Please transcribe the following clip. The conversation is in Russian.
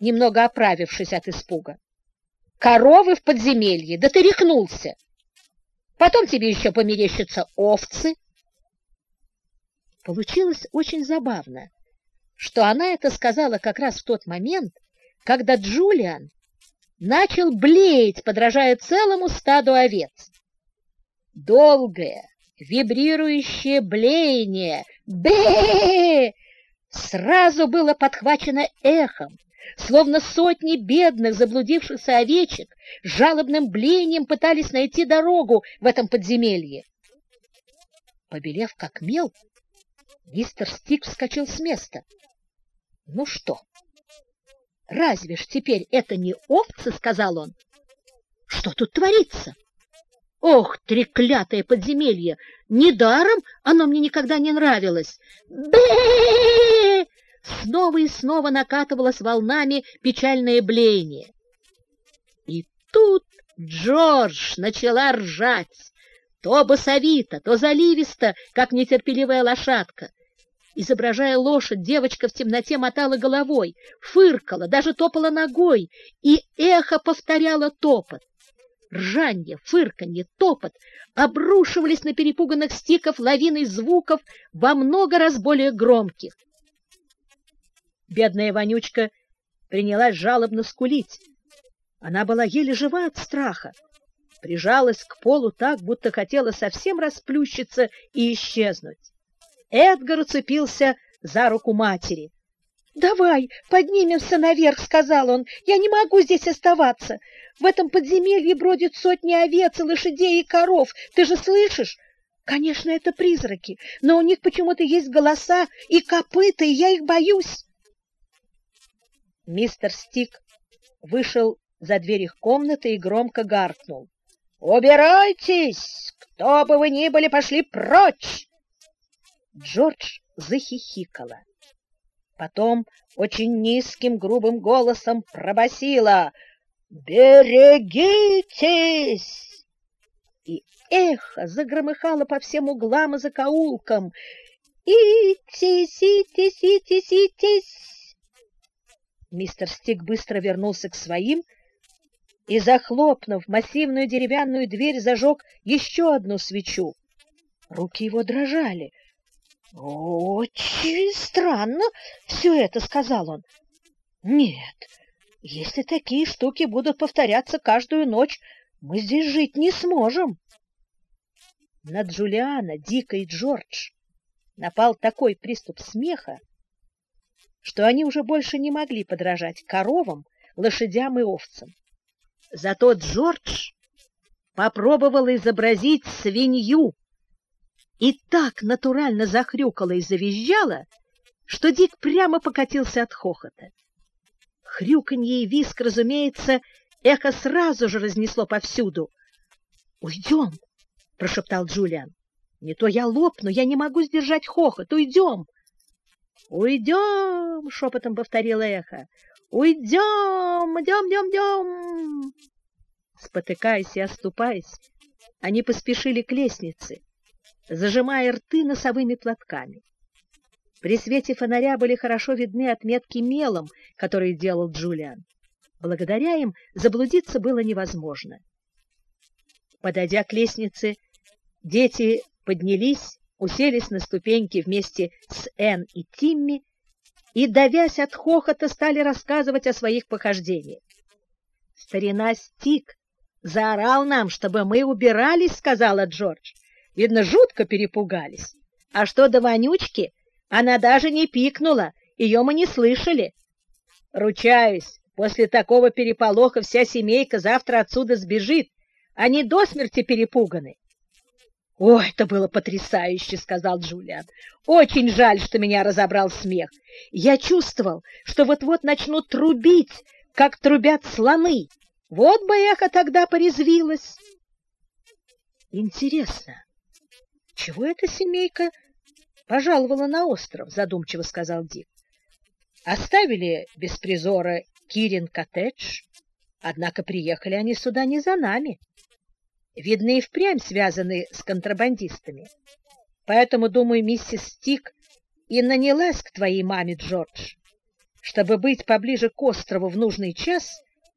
немного оправившись от испуга. Коровы в подземелье, да ты рехнулся. Потом тебе еще померещатся овцы. Получилось очень забавно, что она это сказала как раз в тот момент, когда Джулиан начал блеять, подражая целому стаду овец. Долгое, вибрирующее блеяние бе сразу было подхвачено эхом, словно сотни бедных заблудившихся овечек жалобным блеянием пытались найти дорогу в этом подземелье. Побелев как мел, мистер Стик вскочил с места. Ну что, разве ж теперь это не овцы, сказал он. Что тут творится? Ох, треклятое подземелье! Недаром оно мне никогда не нравилось. Бе! Снова и снова накатывалось волнами печальное блеяние. И тут Джордж начала ржать, то басовито, то заливисто, как нетерпеливая лошадка. Изображая лошадь, девочка в темноте мотала головой, фыркала, даже топала ногой, и эхо повторяло топот. Ржанье, фырканье, топот обрушивались на перепуганных стиков лавиной звуков во много раз более громких. Бедная вонючка принялась жалобно скулить. Она была еле жива от страха, прижалась к полу так, будто хотела совсем расплющиться и исчезнуть. Эдгар уцепился за руку матери. «Давай, поднимемся наверх», — сказал он. «Я не могу здесь оставаться. В этом подземелье бродят сотни овец, лошадей и коров. Ты же слышишь? Конечно, это призраки, но у них почему-то есть голоса и копыта, и я их боюсь». Мистер Стик вышел за дверь их комнаты и громко гаркнул. «Убирайтесь! Кто бы вы ни были, пошли прочь!» Джордж захихикала. Потом очень низким грубым голосом пробасила «Берегитесь!» И эхо загромыхало по всем углам и закоулкам. «Итись, итись, итись, итись!» Мистер Стик быстро вернулся к своим и, захлопнув массивную деревянную дверь, зажег еще одну свечу. Руки его дрожали. «Очень странно все это», — сказал он. «Нет, если такие штуки будут повторяться каждую ночь, мы здесь жить не сможем». На Джулиана, Дика и Джордж напал такой приступ смеха, что они уже больше не могли подражать коровам, лошадям и овцам. Зато Джордж попробовал изобразить свинью, и так натурально захрюкала и завизжала, что Дик прямо покатился от хохота. Хрюканье и виск, разумеется, эхо сразу же разнесло повсюду. «Уйдем!» — прошептал Джулиан. «Не то я лопну, я не могу сдержать хохот. Уйдем!» «Уйдем!» — шепотом повторило эхо. «Уйдем! Идем, идем, идем!» Спотыкаясь и оступаясь, они поспешили к лестнице зажимая рты носовыми платками. При свете фонаря были хорошо видны отметки мелом, которые делал Джулиан. Благодаря им заблудиться было невозможно. Подойдя к лестнице, дети поднялись, уселись на ступеньки вместе с Энн и Тимми и, давясь от хохота, стали рассказывать о своих похождениях. «Старина Стик заорал нам, чтобы мы убирались», — сказала Джордж. Видно, жутко перепугались. А что до Вонючки, она даже не пикнула, ее мы не слышали. Ручаюсь, после такого переполоха вся семейка завтра отсюда сбежит. Они до смерти перепуганы. «Ой, это было потрясающе!» — сказал Джулиан. «Очень жаль, что меня разобрал смех. Я чувствовал, что вот-вот начнут трубить, как трубят слоны. Вот бы эхо тогда порезвилось!» «Интересно, чего эта семейка пожаловала на остров? Задумчиво сказал Дик. Оставили без призора Кирин коттедж, однако приехали они сюда не за нами. Видны и впрямь связаны с контрабандистами. Поэтому, думаю, миссис Стик и нанялась к твоей маме, Джордж. Чтобы быть поближе к острову в нужный час,